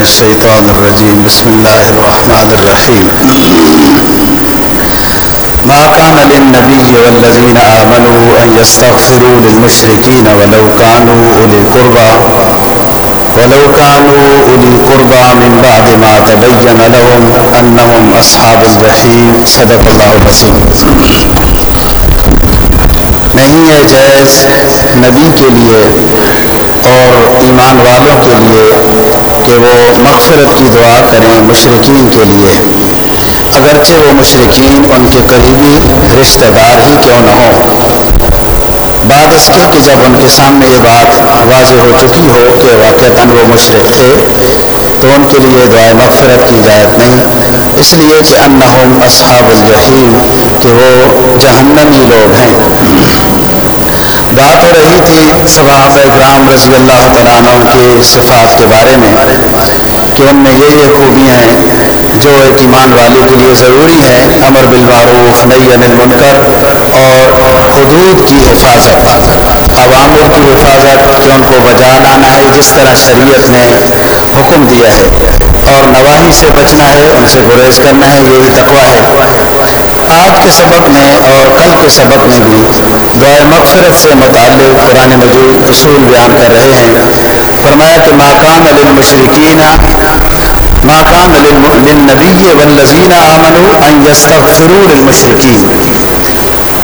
الشيطان الرجيم بسم الله الرحمن الرحيم ما كان للنبي والذين آمنوا أن يستغفروا للمشركين ولو كانوا أولي قربى ولو كانوا أولي قربى من بعد ما تبين لهم أنهم أصحاب الجحيم صدق الله نہیں ہے جائز نبی کے لیے اور ایمان والوں کے لیے کہ وہ مغفرت کی دعا کریں مشرقین کے لیے اگرچہ وہ مشرقین ان کے قریبی رشتہ دار ہی کیوں نہ ہوں بعد اس کے کہ جب ان کے سامنے یہ بات واضح ہو چکی ہو کہ واقعتاً وہ مشرق تھے تو ان کے لیے دعائیں مغفرت کی اجازت نہیں اس لیے کہ انہم اصحاب الجحیم کہ وہ جہنمی لوگ ہیں بات ہو رہی تھی صحاب اکرام رضی اللہ تعالیٰ عنہ کے صفات کے بارے میں کہ ان میں یہ یہ خوبیاں ہیں جو ایک ایمان والے کے لیے ضروری ہیں امر بالمعروف نئی انل منکر اور حدود کی حفاظت عوامر کی حفاظت کہ ان کو بجا لانا ہے جس طرح شریعت نے حکم دیا ہے اور نواحی سے بچنا ہے ان سے گریز کرنا ہے یہی تقوا ہے آج کے سبق میں اور کل کے سبق میں بھی دعائے مغفرت سے متعلق قرآن مجود اصول بیان کر رہے ہیں۔ فرمایا کہ ماکان للمشرقین ماکان للنبی والذین آمنوا ان یستغفروا للمشرقین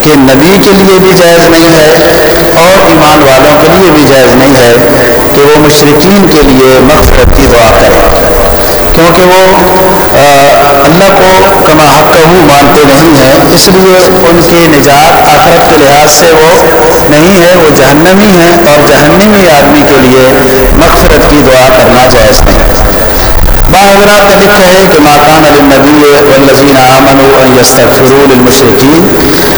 کہ نبی کے لیے بھی جائز نہیں ہے اور ایمان والوں کے لیے بھی جائز نہیں ہے کہ وہ مشرقین کے لیے مغفرت کی دعا کریں کیونکہ وہ اللہ کو کما حق مانتے نہیں ہیں اس لیے ان کے نجات آخرت کے لحاظ سے وہ نہیں ہے، وہ جہنمی ہیں اور جہنمی آدمی کے لیے مغفرت کی دعا کرنا جائز نہیں حضرات نے لکھا ہے کہ ماکان النبی والذین آمنوا ان یستغفروا للمشرکین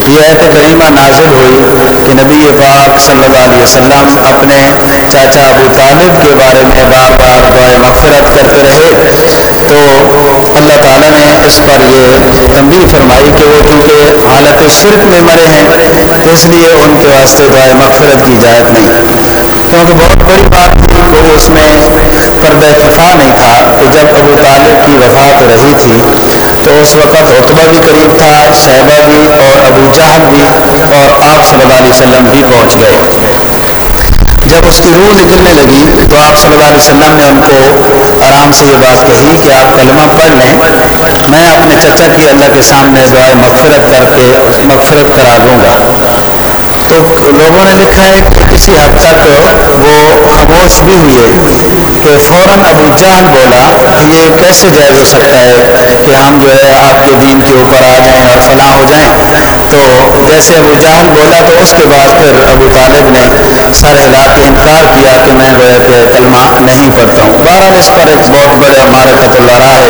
یہ ایت کریمہ نازل ہوئی کہ نبی پاک صلی اللہ علیہ وسلم اپنے چاچا ابو طالب کے بارے میں بار بار دعائے مغفرت کرتے رہے تو اللہ تعالیٰ نے اس پر یہ تنبیہ فرمائی کہ وہ چونکہ حالت شرک میں مرے ہیں تو اس لیے ان کے واسطے دعائے مغفرت کی اجازت نہیں کیونکہ بہت بڑی بات تھی کہ اس میں پردہ خفا نہیں تھا کہ جب ابو طالب کی وفات ہو رہی تھی تو اس وقت عقبہ بھی قریب تھا صحبہ بھی اور ابو جہل بھی اور آپ صلی اللہ علیہ وسلم بھی پہنچ گئے جب اس کی روح نکلنے لگی تو آپ صلی اللہ علیہ وسلم نے ان کو آرام سے یہ بات کہی کہ آپ کلمہ پڑھ لیں میں اپنے چچا کی اللہ کے سامنے دعائیں مغفرت کر کے مغفرت کرا دوں گا تو لوگوں نے لکھا ہے کہ کسی حد تک وہ خاموش بھی ہوئے کہ فوراً ابو جہل بولا کہ یہ کیسے جائز ہو سکتا ہے کہ ہم جو ہے آپ کے دین کے اوپر آ جائیں اور فلاں ہو جائیں تو جیسے ابو جہل بولا تو اس کے بعد پھر ابو طالب نے سر ہلا کے انکار کیا کہ میں گویا کہ کلمہ نہیں پڑھتا ہوں بہرحال اس پر ایک بہت بڑے مارکت اللہ ہے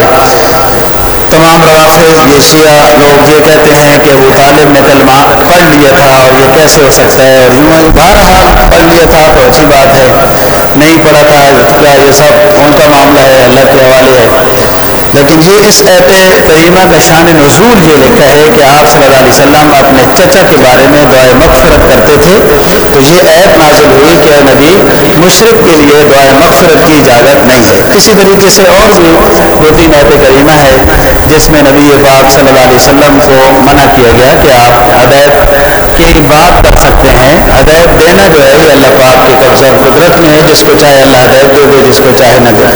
تمام روافظ یہ شیعہ لوگ یہ کہتے ہیں کہ ابو طالب نے کلمہ پڑھ لیا تھا اور یہ کیسے ہو سکتا ہے اور یوں بہرحال پڑھ لیا تھا تو اچھی بات ہے نہیں پڑھا تھا کیا یہ سب ان کا معاملہ ہے اللہ کے حوالے ہے لیکن یہ اس ایت کریمہ کا شان نزول یہ لکھا ہے کہ آپ صلی اللہ علیہ وسلم اپنے چچا کے بارے میں دعائیں مغفرت کرتے تھے تو یہ ایت نازل ہوئی کہ اے نبی مشرق کے لیے دعائیں مغفرت کی اجازت نہیں ہے اسی طریقے سے اور بھی دو تین ایت کریمہ ہے جس میں نبی پاک صلی اللہ علیہ وسلم کو منع کیا گیا کہ آپ ہدایت کی بات کر سکتے ہیں ہدایت دینا جو ہے یہ اللہ پاک کے قبضہ قدرت میں ہے جس کو چاہے اللہ ہدایت دے دے جس کو چاہے نہ دے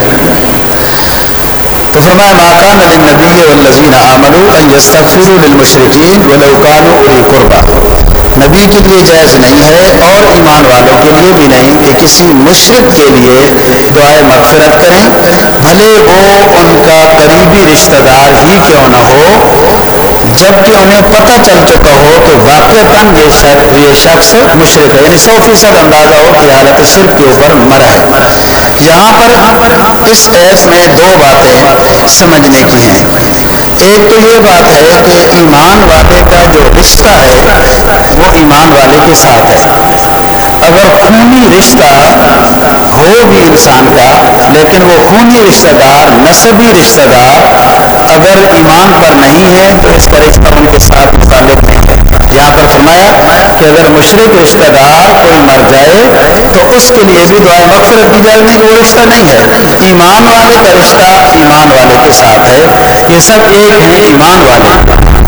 تو فرمایا ماکان للنبی والذین آمنوا ان یستغفروا للمشرکین ولو كانوا اولی قربا نبی کے لیے جائز نہیں ہے اور ایمان والوں کے لیے بھی نہیں کہ کسی مشرق کے لیے دعائیں مغفرت کریں۔ بھلے وہ ان کا قریبی رشتہ دار ہی کیوں نہ ہو۔ جبکہ انہیں پتہ چل چکا ہو کہ واقع یہ شخص یہ شخص مشرق ہے یعنی سو فیصد اندازہ ہو کہ حالت شرک کے اوپر مرا ہے یہاں پر اس ایپ میں دو باتیں سمجھنے کی ہیں ایک تو یہ بات ہے کہ ایمان والے کا جو رشتہ ہے؟ وہ ایمان والے کے ساتھ ہے؟ اگر خونی رشتہ ہو بھی انسان کا لیکن وہ خونی رشتہ دار نصبی رشتہ دار اگر ایمان پر نہیں ہے تو اس کا رشتہ ان کے ساتھ متعلق نہیں ہے یہاں پر فرمایا کہ اگر مشرق رشتہ دار کوئی مر جائے تو اس کے لیے بھی دعائیں مغفرت کی جائے نہیں کہ وہ رشتہ نہیں ہے ایمان والے کا رشتہ ایمان والے کے ساتھ ہے یہ سب ایک ہیں ایمان والے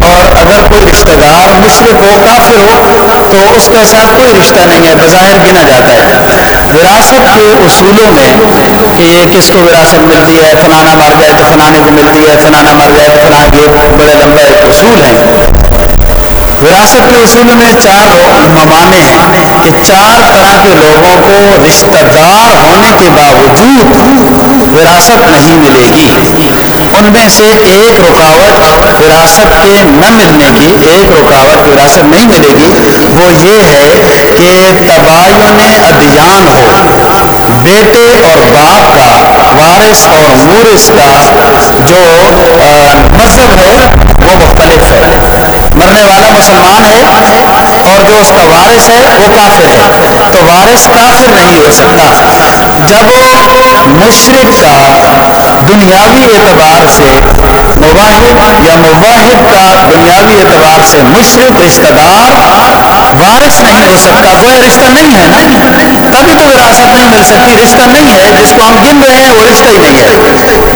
اور اگر کوئی رشتہ دار مشرق ہو کافر ہو تو اس کے ساتھ کوئی رشتہ نہیں ہے بظاہر گنا جاتا ہے۔ وراثت کے اصولوں میں کہ یہ کس کو وراثت ملتی ہے فلانا مر جائے تو فلانے کو ملتی ہے فلانا مر جائے تو فلانے یہ بڑے لمبے اصول ہیں۔ وراثت کے اصول میں چار ممانے ہیں کہ چار طرح کے لوگوں کو رشتہ دار ہونے کے باوجود وراثت نہیں ملے گی ان میں سے ایک رکاوٹ وراثت کے نہ ملنے کی ایک رکاوٹ وراثت نہیں ملے گی وہ یہ ہے کہ تباین ادیان ہو بیٹے اور باپ کا وارث اور مورث کا جو مذہب ہے، وہ مختلف ہے۔ مرنے والا مسلمان ہے اور جو اس کا وارث ہے، وہ کافر ہے۔ تو وارث کافر نہیں ہو سکتا جب مشرق کا دنیاوی اعتبار سے مواحد یا مواحد کا دنیاوی اعتبار سے مشرق رشتہ دار وارث نہیں ہو سکتا وہ رشتہ نہیں ہے نا تبھی تو وراثت نہیں مل سکتی رشتہ نہیں ہے جس کو ہم گن رہے ہیں وہ رشتہ ہی نہیں ہے۔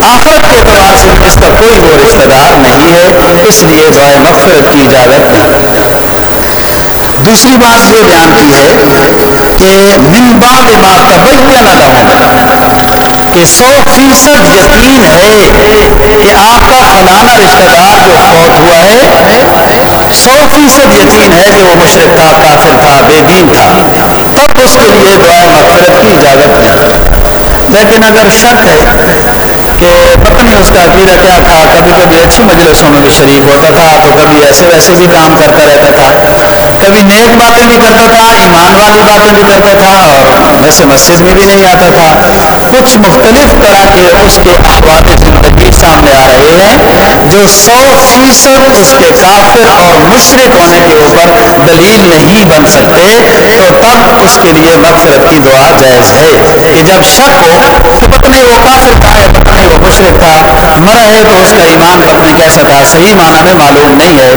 آخرت کے اعتبار سے اس کا کوئی وہ رشتہ دار نہیں ہے اس لیے دعائیں مغفرت کی اجازت نہیں دوسری بات یہ بیان کی ہے کہ من باب ما تبین لهم کہ سو فیصد یقین ہے کہ آپ کا فلانا رشتہ دار جو فوت ہوا ہے سو فیصد یقین ہے کہ وہ مشرق تھا کافر تھا بے دین تھا۔ تب اس کے لیے دعائیں مغفرت کی اجازت ہے لیکن اگر شک ہے کہ پتہ نہیں اس کا عقیدہ کیا تھا کبھی کبھی اچھی مجلسوں میں بھی شریک ہوتا تھا تو کبھی ایسے ویسے بھی کام کرتا رہتا تھا کبھی نیک باتیں بھی کرتا تھا ایمان والی باتیں بھی کرتا تھا اور ویسے مسجد میں بھی نہیں آتا تھا کچھ مختلف طرح کے اس کے احوال زندگی سامنے آ رہے ہیں جو سو فیصد اس کے کافر اور مشرق ہونے کے اوپر دلیل نہیں بن سکتے تو تب اس کے لیے مغفرت کی دعا جائز ہے کہ جب شک ہو تو پتہ نہیں وہ کافر تھا یا پتہ نہیں وہ مشرق تھا مرا ہے تو اس کا ایمان پتہ کیسا تھا صحیح معنی میں معلوم نہیں ہے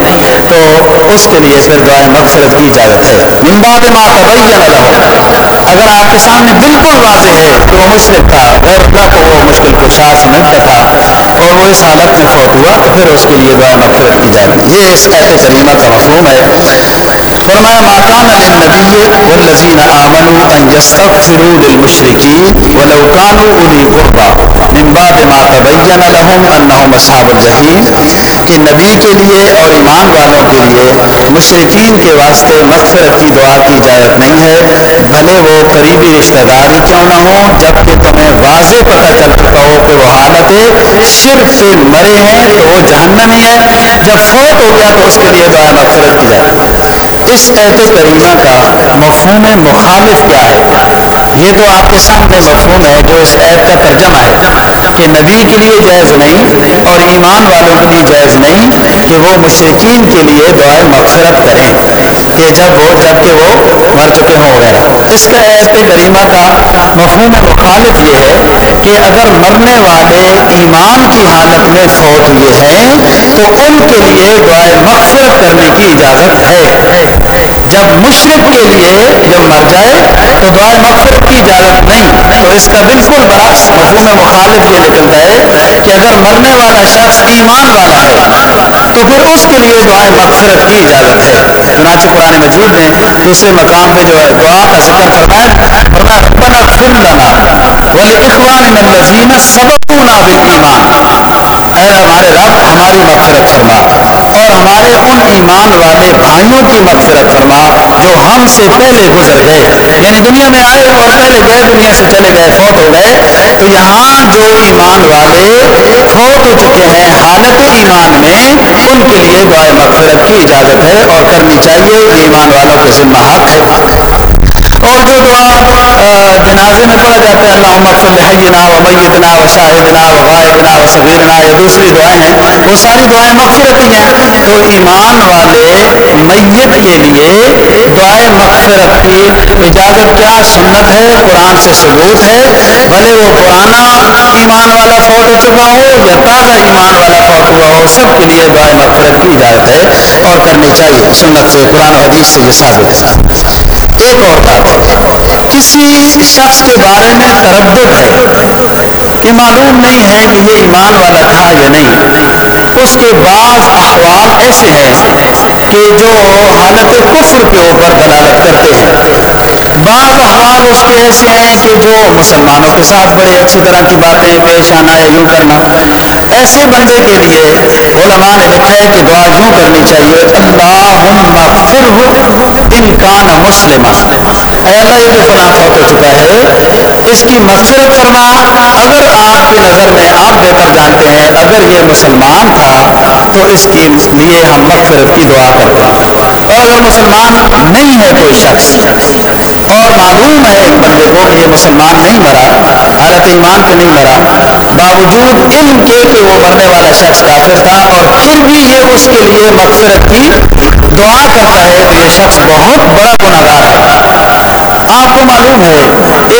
تو اس کے لیے پھر دعائیں مغفرت کی اجازت ہے من بعد ما تبین لهم اگر آپ کے سامنے بالکل واضح ہے کہ وہ مشرق تھا اور اللہ کو وہ مشکل کشا سمجھتا تھا اور وہ اس حالت میں فوت ہوا تو پھر اس کے لیے دعائیں مغفرت کی جائے یہ اس ایت کریمہ کا مفہوم ہے فرمایا ما كان للنبي والذين آمنوا أن يستغفروا للمشركين ولو كانوا أولي قربى من بعد ما تبين لهم أنهم أصحاب الجحيم کہ نبی کے لیے اور ایمان والوں کے لیے مشرقین کے واسطے مغفرت کی دعا کی اجازت نہیں ہے بھلے وہ قریبی رشتہ دار ہی کیوں نہ ہو جبکہ تمہیں واضح پتہ چل چکا ہو کہ وہ حالت شرک سے مرے ہیں تو وہ جہنمی ہے جب فوت ہو گیا تو اس کے لیے دعا مغفرت کی جائے اس ایت کریمہ کا مفہوم مخالف کیا ہے۔ یہ تو آپ کے سامنے مفہوم ہے جو اس ایت کا ترجمہ ہے۔ کہ نبی کے لیے جائز نہیں اور ایمان والوں کے لیے جائز نہیں کہ وہ مشرقین کے لیے دعائیں مغفرت کریں کہ جب وہ جبکہ وہ مر چکے ہوں وغیرہ اس کا ایت کریمہ کا مفہوم مخالف یہ ہے کہ اگر مرنے والے ایمان کی حالت میں فوت ہوئے ہیں تو ان کے لیے دعائیں مغفرت کرنے کی اجازت ہے۔ جب مشرق کے لیے جب مر جائے تو دعائیں مغفرت کی اجازت نہیں تو اس کا بالکل برعکس مفہوم مخالف یہ نکلتا ہے کہ اگر مرنے والا شخص ایمان والا ہے تو پھر اس کے لیے دعائیں مغفرت کی اجازت ہے چنانچہ قرآن مجید نے دوسرے مقام میں جو ہے دعا کا ذکر فرمایا فرمایا ربنا اغفر لنا ولاخواننا الذين سبقونا بالایمان اے ہمارے رب ہماری مغفرت فرما اور ہمارے ان ایمان والے بھائیوں کی مغفرت فرما جو ہم سے پہلے گزر گئے۔ یعنی دنیا میں آئے اور پہلے گئے، دنیا سے چلے گئے فوت ہو گئے۔ تو یہاں جو ایمان والے فوت ہو چکے ہیں، حالت ایمان میں ان کے لیے دعائیں مغفرت کی اجازت ہے اور کرنی چاہیے یہ ایمان والوں کے ذمہ حق ہے۔ اور جو دعا جنازے میں پڑھا جاتا ہے اللہ مغفر حینا و میتنا و شاہدنا و غائبنا و صغیرنا یہ دوسری دعائیں ہیں وہ ساری دعائیں مغفرت ہی ہیں تو ایمان والے میت کے لیے دعائیں مغفرت کی اجازت کیا سنت ہے قرآن سے ثبوت ہے بھلے وہ پرانا ایمان والا فوت ہو چکا ہو یا تازہ ایمان والا فوت ہوا ہو سب کے لیے دعائیں مغفرت کی اجازت ہے اور کرنی چاہیے سنت سے قرآن و حدیث سے یہ ثابت ہے ایک اور بات کسی شخص کے بارے میں تردد ہے کہ معلوم نہیں ہے کہ یہ ایمان والا تھا یا نہیں۔ اس کے بعض احوال ایسے ہیں کہ جو حالت کفر کے اوپر دلالت کرتے ہیں۔ بعض احوال اس کے ایسے ہیں کہ جو مسلمانوں کے ساتھ بڑے اچھی طرح کی باتیں پیش آنا ہے یوں کرنا ایسے بندے کے لیے علماء نے لکھا ہے کہ دعا یوں کرنی چاہیے اللہم اغفر ان کان مسلم اے اللہ یہ تو گناہ فوت ہو چکا ہے اس کی مغفرت فرما اگر آپ کی نظر میں آپ بہتر جانتے ہیں اگر یہ مسلمان تھا تو اس کے لیے ہم مغفرت کی دعا کرتے ہیں اور اگر مسلمان نہیں ہے کوئی شخص اور معلوم ہے ایک بندے کو کہ یہ مسلمان نہیں مرا حالت ایمان پہ نہیں مرا باوجود علم کے کہ وہ مرنے والا شخص کافر تھا اور پھر بھی یہ اس کے لیے مغفرت کی دعا کرتا ہے، تو یہ شخص بہت بڑا گناہ گار ہے۔ آپ کو معلوم ہے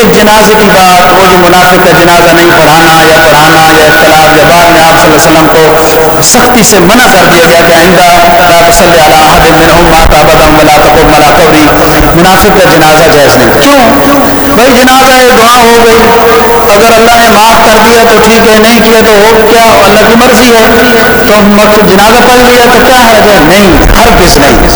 ایک جنازے کی بات وہ جو منافق کا جنازہ نہیں پڑھانا یا پڑھانا یا اختلاف یا بعد میں آپ صلی اللہ علیہ وسلم کو سختی سے منع کر دیا گیا کہ آئندہ لا تصلی علی احد منهم مات ابدا ولا تقم على قبری منافق کا جنازہ جائز نہیں کیوں بھائی جنازہ ہے۔ دعا ہو گئی اگر اللہ نے معاف کر دیا تو ٹھیک ہے نہیں کیا تو ہو کیا اللہ کی مرضی ہے۔ تو مقصد جنازہ پڑھ لیا تو کیا ہے جو نہیں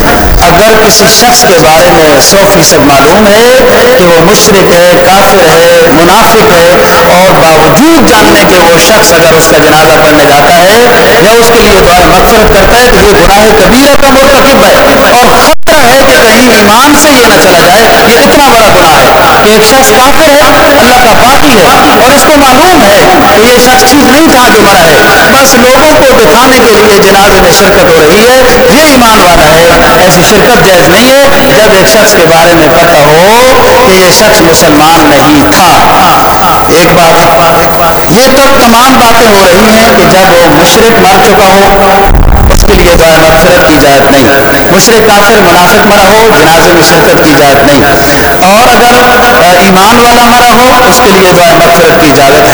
ہرگز نہیں اگر کسی شخص کے بارے میں سو فیصد معلوم ہے کہ وہ مشرق ہے کافر ہے منافق ہے اور باوجود جاننے کے وہ شخص اگر اس کا جنازہ پڑھنے جاتا ہے یا اس کے لیے دعائیں مغفرت کرتا ہے تو یہ گناہ کبیرہ کا مرتکب ہے اور خطرہ ہے کہ کہیں ایمان سے یہ نہ چلا جائے یہ اتنا بڑا گناہ ہے کہ ایک شخص کافر ہے اللہ کا باقی ہے اور اس کو معلوم ہے کہ یہ شخص ٹھیک نہیں تھا کہ مرا ہے بس لوگوں کو دکھانے کے لیے جنازے میں شرکت ہو رہی ہے یہ ایمان والا ہے ایسی شرکت جائز نہیں ہے جب ایک شخص کے بارے میں پتہ ہو کہ یہ شخص مسلمان نہیں تھا ایک بات یہ تو تمام باتیں ہو رہی ہیں کہ جب وہ مشرق مر چکا ہو اس کے لیے دعائیں مغفرت کی اجازت نہیں مشرق کافر منافق مرا ہو جنازے میں شرکت کی اجازت نہیں اور اگر ایمان والا مرا ہو اس کے لیے دعائیں مغفرت کی اجازت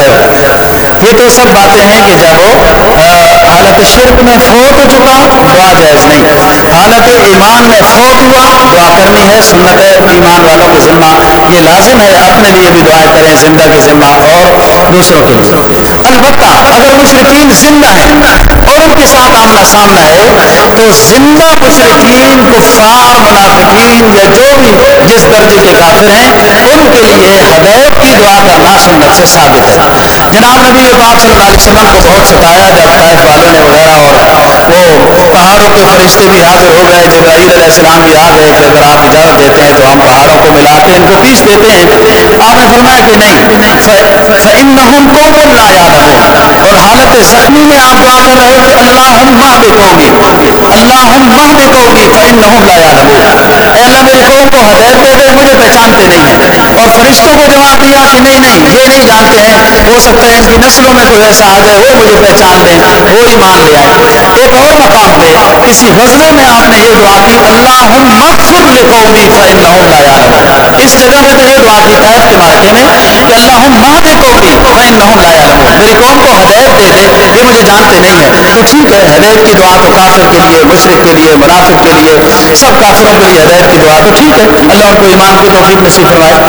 ہے یہ تو سب باتیں ہیں کہ جب وہ حالت شرک میں فوت ہو چکا دعا جائز نہیں حالت ایمان میں فوت ہوا دعا کرنی ہے سنت ہے ایمان والوں کے ذمہ یہ لازم ہے اپنے لیے بھی دعائیں کریں زندہ کے ذمہ اور دوسروں کے البتہ اگر مشرقین زندہ ہیں اور ان کے ساتھ آمنا سامنا ہے تو زندہ مشرقین کفار منافقین یا جو بھی جس درجے کے کافر ہیں۔ ان کے لیے حدیب کی دعا کرنا سنت سے ثابت ہے جناب نبی پاک صلی اللہ علیہ وسلم کو بہت ستایا جب طائف والوں نے وغیرہ اور وہ پہاڑوں کے فرشتے بھی حاضر ہو گئے۔ جبرائیل علیہ السلام بھی آ گئے کہ اگر آپ اجازت دیتے ہیں، تو ہم پہاڑوں کو ملا کے ان کو پیس دیتے ہیں آپ نے فرمایا کہ نہیں فَإِنَّهُمْ قَوْمٌ لَا يَعْلَمُونَ۔ اور حالت زخمی میں آپ دعا کر رہے ہو اللہم مہد اے اللہ میری قوم کو ہدایت دے دے مجھے پہچانتے نہیں ہیں۔ اور فرشتوں کو جواب دیا کہ نہیں نہیں یہ نہیں جانتے ہیں ہو سکتا ہے ان کی نسلوں میں کوئی ایسا آ جائے وہ مجھے پہچان لیں وہ ایمان لے آئے ایک اور مقام پہ کسی غزلے میں آپ نے یہ دعا کی اللہم مغفر لقومی فإنہم لا یعلمون اس جگہ پہ تو یہ دعا کی طائف کے مارکے میں کہ اللہم مہد قومی فإنہم لا یعلمون میری قوم کو ہدایت دے دے یہ مجھے جانتے نہیں ہیں تو ٹھیک ہے۔ ہدایت کی دعا تو کافر کے لیے مشرق کے لیے منافق کے لیے سب کافروں کے لیے ہدایت کی دعا تو ٹھیک ہے اللہ ان کو ایمان کی توفیق نصیب فرمائے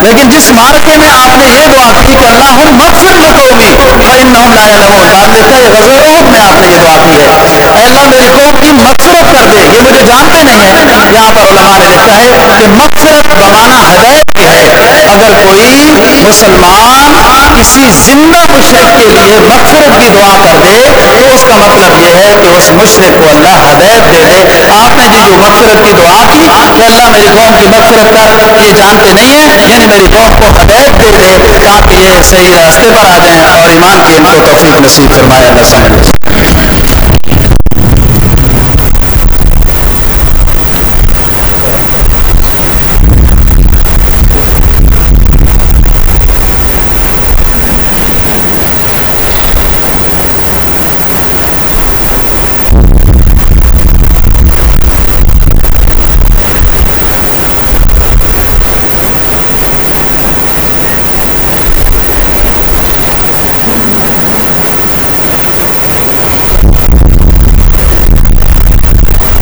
لیکن جس مارکے میں آپ نے یہ دعا کی کہ اللہم مغفر لقومی فإنہم لا یعلمون بعد لکھتا ہے غزوہ احد میں آپ نے یہ دعا کی ہے اے اللہ میری قوم کی مغفرت کر دے یہ مجھے جانتے نہیں ہیں یہاں پر علماء نے لکھا ہے کہ مغفرت بمانا ہدایت اگر کوئی مسلمان کسی زندہ مشرق کے لیے مغفرت کی دعا کر دے تو اس کا مطلب یہ ہے کہ اس مشرق کو اللہ ہدایت دے دے آپ نے جی جو مغفرت کی دعا کی کہ اللہ میری قوم کی مغفرت کر یہ جانتے نہیں ہیں یعنی میری قوم کو ہدایت دے دے تاکہ یہ صحیح راستے پر آ جائیں اور ایمان کی ان کو توفیق نصیب فرمائے اللہ سمجھ